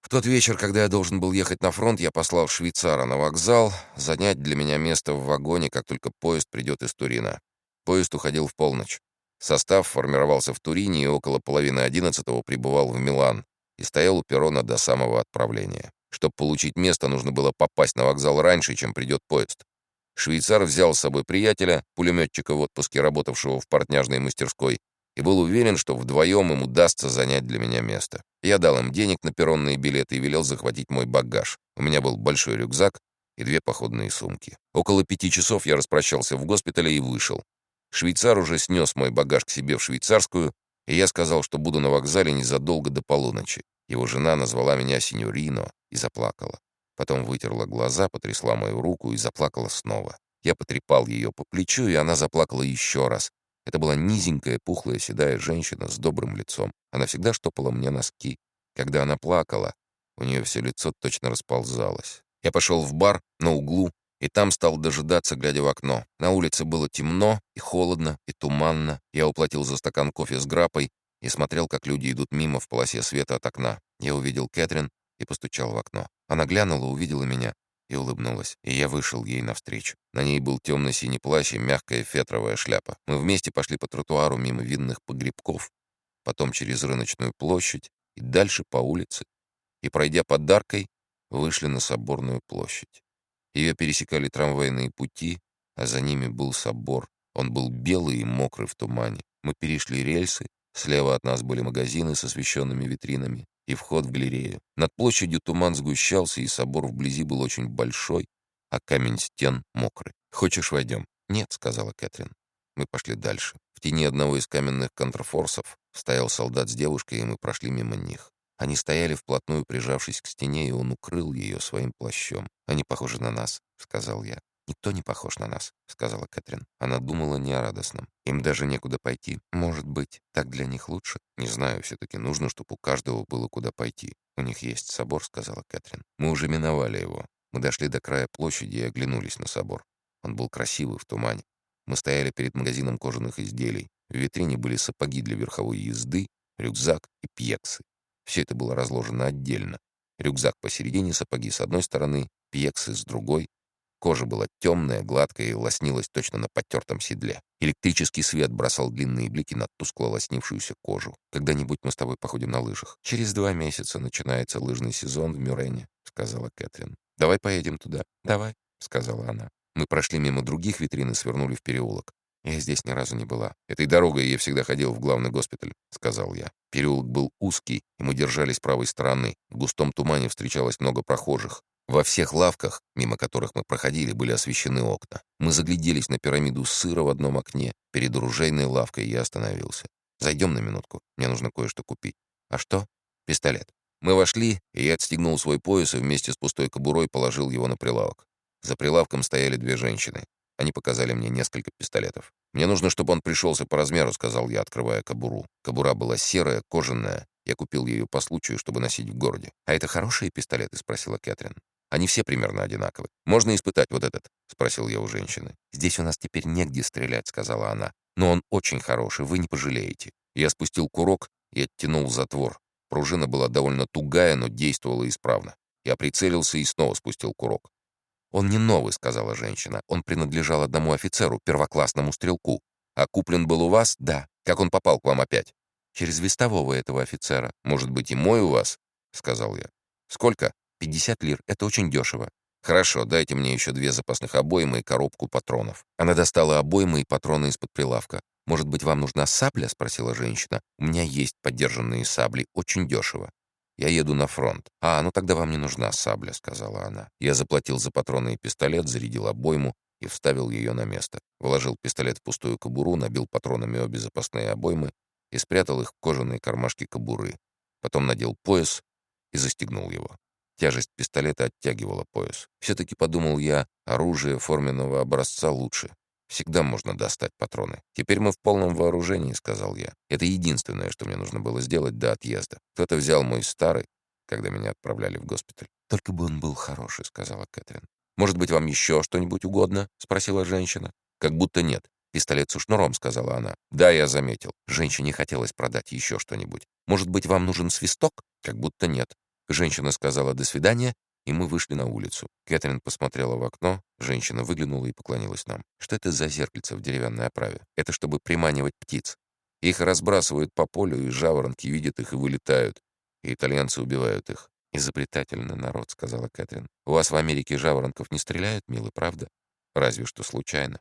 В тот вечер, когда я должен был ехать на фронт, я послал швейцара на вокзал занять для меня место в вагоне, как только поезд придет из Турина. Поезд уходил в полночь. Состав формировался в Турине и около половины одиннадцатого прибывал в Милан и стоял у перрона до самого отправления. Чтобы получить место, нужно было попасть на вокзал раньше, чем придет поезд. Швейцар взял с собой приятеля, пулеметчика в отпуске, работавшего в портняжной мастерской, и был уверен, что вдвоем им удастся занять для меня место. Я дал им денег на перронные билеты и велел захватить мой багаж. У меня был большой рюкзак и две походные сумки. Около пяти часов я распрощался в госпитале и вышел. Швейцар уже снес мой багаж к себе в швейцарскую, и я сказал, что буду на вокзале незадолго до полуночи. Его жена назвала меня синьорино и заплакала. Потом вытерла глаза, потрясла мою руку и заплакала снова. Я потрепал ее по плечу, и она заплакала еще раз, это была низенькая, пухлая, седая женщина с добрым лицом. Она всегда штопала мне носки. Когда она плакала, у нее все лицо точно расползалось. Я пошел в бар на углу, и там стал дожидаться, глядя в окно. На улице было темно и холодно, и туманно. Я уплатил за стакан кофе с грапой и смотрел, как люди идут мимо в полосе света от окна. Я увидел Кэтрин и постучал в окно. Она глянула, увидела меня и улыбнулась, и я вышел ей навстречу. На ней был темно-синий плащ и мягкая фетровая шляпа. Мы вместе пошли по тротуару мимо винных погребков, потом через рыночную площадь и дальше по улице, и, пройдя под Даркой, вышли на Соборную площадь. Ее пересекали трамвайные пути, а за ними был собор. Он был белый и мокрый в тумане. Мы перешли рельсы, слева от нас были магазины с освещенными витринами и вход в галерею. Над площадью туман сгущался, и собор вблизи был очень большой, а камень стен мокрый. «Хочешь, войдем?» «Нет», — сказала Кэтрин. Мы пошли дальше. В тени одного из каменных контрфорсов стоял солдат с девушкой, и мы прошли мимо них. Они стояли вплотную, прижавшись к стене, и он укрыл ее своим плащом. «Они похожи на нас», — сказал я. «Никто не похож на нас», — сказала Кэтрин. Она думала не о радостном. «Им даже некуда пойти. Может быть, так для них лучше?» «Не знаю, все-таки нужно, чтобы у каждого было куда пойти. У них есть собор», — сказала Кэтрин. «Мы уже миновали его. Мы дошли до края площади и оглянулись на собор. Он был красивый в тумане. Мы стояли перед магазином кожаных изделий. В витрине были сапоги для верховой езды, рюкзак и пьексы. Все это было разложено отдельно. Рюкзак посередине, сапоги с одной стороны, пьексы с другой, Кожа была темная, гладкая и лоснилась точно на потертом седле. Электрический свет бросал длинные блики на тускло лоснившуюся кожу. «Когда-нибудь мы с тобой походим на лыжах. Через два месяца начинается лыжный сезон в Мюрене», — сказала Кэтрин. «Давай поедем туда». «Давай», — сказала она. Мы прошли мимо других витрин и свернули в переулок. «Я здесь ни разу не была. Этой дорогой я всегда ходил в главный госпиталь», — сказал я. Переулок был узкий, и мы держались правой стороны. В густом тумане встречалось много прохожих. Во всех лавках, мимо которых мы проходили, были освещены окна. Мы загляделись на пирамиду сыра в одном окне. Перед оружейной лавкой я остановился. «Зайдем на минутку. Мне нужно кое-что купить». «А что?» «Пистолет». Мы вошли, и я отстегнул свой пояс и вместе с пустой кобурой положил его на прилавок. За прилавком стояли две женщины. Они показали мне несколько пистолетов. «Мне нужно, чтобы он пришелся по размеру», — сказал я, открывая кобуру. Кобура была серая, кожаная. Я купил ее по случаю, чтобы носить в городе. «А это хорошие пистолеты?» — спросила Кэтрин. Они все примерно одинаковы. Можно испытать вот этот?» — спросил я у женщины. «Здесь у нас теперь негде стрелять», — сказала она. «Но он очень хороший, вы не пожалеете». Я спустил курок и оттянул затвор. Пружина была довольно тугая, но действовала исправно. Я прицелился и снова спустил курок. «Он не новый», — сказала женщина. «Он принадлежал одному офицеру, первоклассному стрелку. А куплен был у вас? Да. Как он попал к вам опять?» «Через вестового этого офицера. Может быть, и мой у вас?» — сказал я. «Сколько?» «Пятьдесят лир. Это очень дешево». «Хорошо, дайте мне еще две запасных обоймы и коробку патронов». Она достала обоймы и патроны из-под прилавка. «Может быть, вам нужна сабля?» — спросила женщина. «У меня есть подержанные сабли. Очень дешево». «Я еду на фронт». «А, ну тогда вам не нужна сабля», — сказала она. Я заплатил за патроны и пистолет, зарядил обойму и вставил ее на место. Вложил пистолет в пустую кобуру, набил патронами обе запасные обоймы и спрятал их в кожаные кармашки кобуры. Потом надел пояс и застегнул его. Тяжесть пистолета оттягивала пояс. Все-таки, подумал я, оружие форменного образца лучше. Всегда можно достать патроны. Теперь мы в полном вооружении, сказал я. Это единственное, что мне нужно было сделать до отъезда. Кто-то взял мой старый, когда меня отправляли в госпиталь. Только бы он был хороший, сказала Кэтрин. Может быть, вам еще что-нибудь угодно? спросила женщина. Как будто нет. «Пистолет со шнуром», — сказала она. «Да, я заметил. Женщине хотелось продать еще что-нибудь. Может быть, вам нужен свисток? Как будто нет. Женщина сказала «до свидания», и мы вышли на улицу. Кэтрин посмотрела в окно, женщина выглянула и поклонилась нам. Что это за зеркальце в деревянной оправе? Это чтобы приманивать птиц. Их разбрасывают по полю, и жаворонки видят их и вылетают. И итальянцы убивают их. «Изобретательный народ», — сказала Кэтрин. «У вас в Америке жаворонков не стреляют, милый, правда? Разве что случайно».